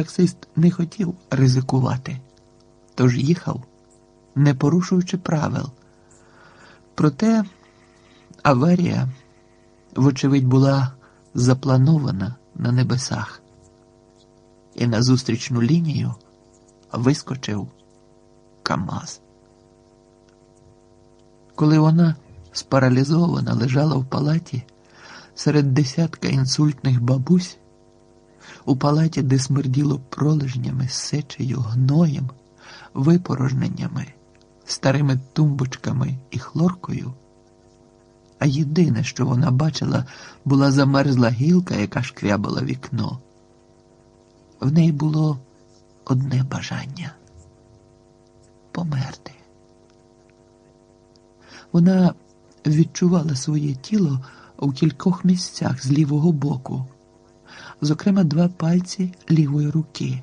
таксист не хотів ризикувати, тож їхав, не порушуючи правил. Проте аварія, вочевидь, була запланована на небесах, і на зустрічну лінію вискочив Камаз. Коли вона спаралізована лежала в палаті серед десятка інсультних бабусь, у палаті, де смерділо пролежнями, сечею, гноєм, випорожненнями, старими тумбочками і хлоркою. А єдине, що вона бачила, була замерзла гілка, яка шкрябала вікно. В неї було одне бажання померти. Вона відчувала своє тіло у кількох місцях з лівого боку, зокрема, два пальці лівої руки.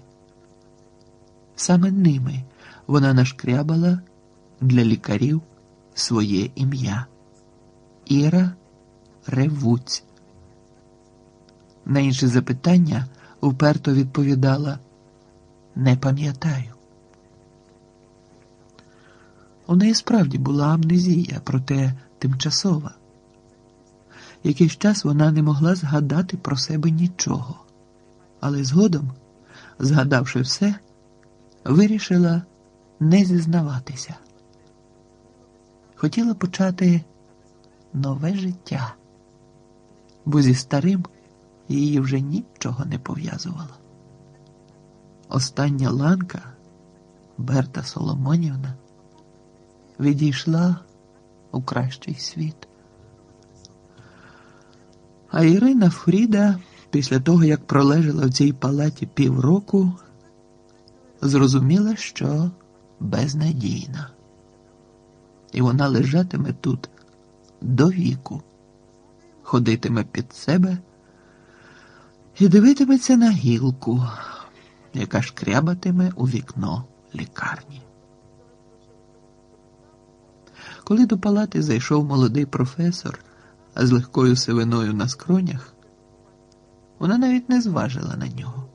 Саме ними вона нашкрябала для лікарів своє ім'я Іра Ревуць. На інші запитання вперто відповідала не пам'ятаю. У неї справді була амнезія, проте тимчасова. Якийсь час вона не могла згадати про себе нічого, але згодом, згадавши все, вирішила не зізнаватися. Хотіла почати нове життя, бо зі старим її вже нічого не пов'язувало. Остання ланка Берта Соломонівна відійшла у кращий світ. А Ірина Фріда, після того, як пролежала в цій палаті півроку, зрозуміла, що безнадійна. І вона лежатиме тут до віку, ходитиме під себе і дивитиметься на гілку, яка шкрябатиме у вікно лікарні. Коли до палати зайшов молодий професор з легкою сивиною на скронях, вона навіть не зважила на нього.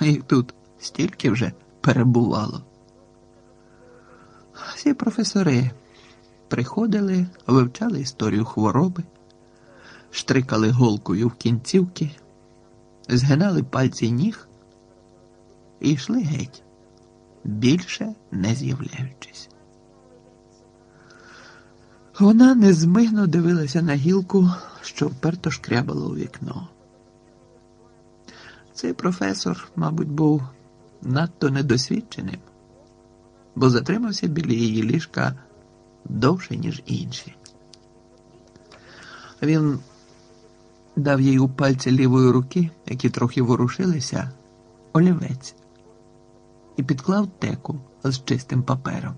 Їх тут стільки вже перебувало. Всі професори приходили, вивчали історію хвороби, штрикали голкою в кінцівки, згинали пальці ніг і йшли геть, більше не з'являючись. Вона незмигно дивилася на гілку, що вперто шкрябала у вікно. Цей професор, мабуть, був надто недосвідченим, бо затримався біля її ліжка довше, ніж інші. Він дав їй у пальці лівої руки, які трохи ворушилися, олівець, і підклав теку з чистим папером.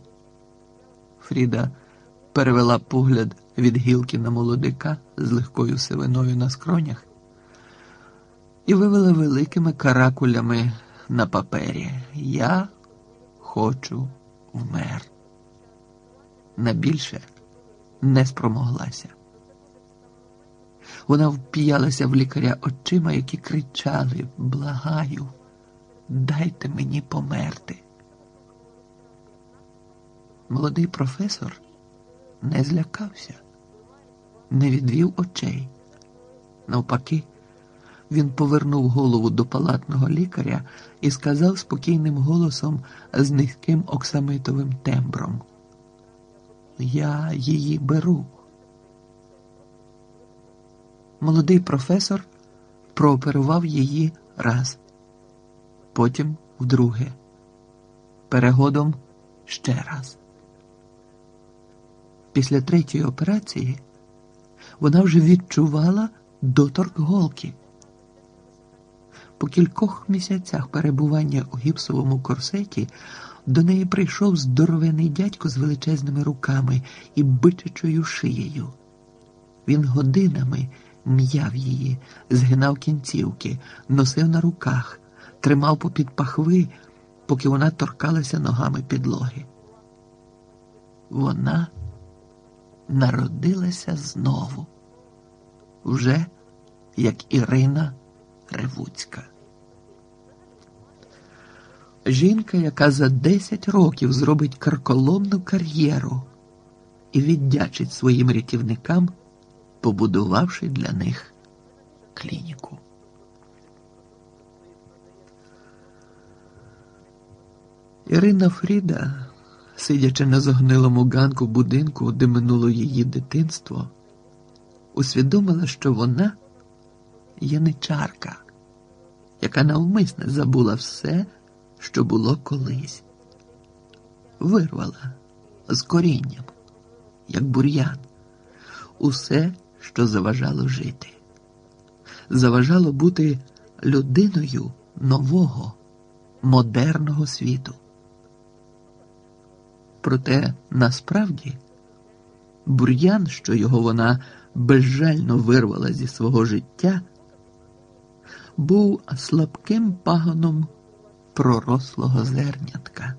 Фріда перевела погляд від гілки на молодика з легкою сивиною на скронях і вивела великими каракулями на папері Я хочу вмер. На більше не спромоглася. Вона вп'ялася в лікаря очима, які кричали Благаю, дайте мені померти. Молодий професор не злякався, не відвів очей. Навпаки, він повернув голову до палатного лікаря і сказав спокійним голосом з низьким оксамитовим тембром: Я її беру. Молодий професор прооперував її раз, потім вдруге, перегодом ще раз. Після третьої операції вона вже відчувала доторк голки. По кількох місяцях перебування у гіпсовому корсеті до неї прийшов здоровений дядько з величезними руками і бичачою шиєю. Він годинами м'яв її, згинав кінцівки, носив на руках, тримав попід пахви, поки вона торкалася ногами підлоги. Вона народилася знову, вже як Ірина Ревуцька. Жінка, яка за 10 років зробить карколомну кар'єру і віддячить своїм рятівникам, побудувавши для них клініку. Ірина Фріда, сидячи на зогнилому ганку будинку, де минуло її дитинство, усвідомила, що вона яничарка, яка навмисне забула все, що було колись, вирвала з корінням, як бур'ян, усе, що заважало жити, заважало бути людиною нового, модерного світу. Проте насправді бур'ян, що його вона безжально вирвала зі свого життя, був слабким пагоном пророслого зернятка.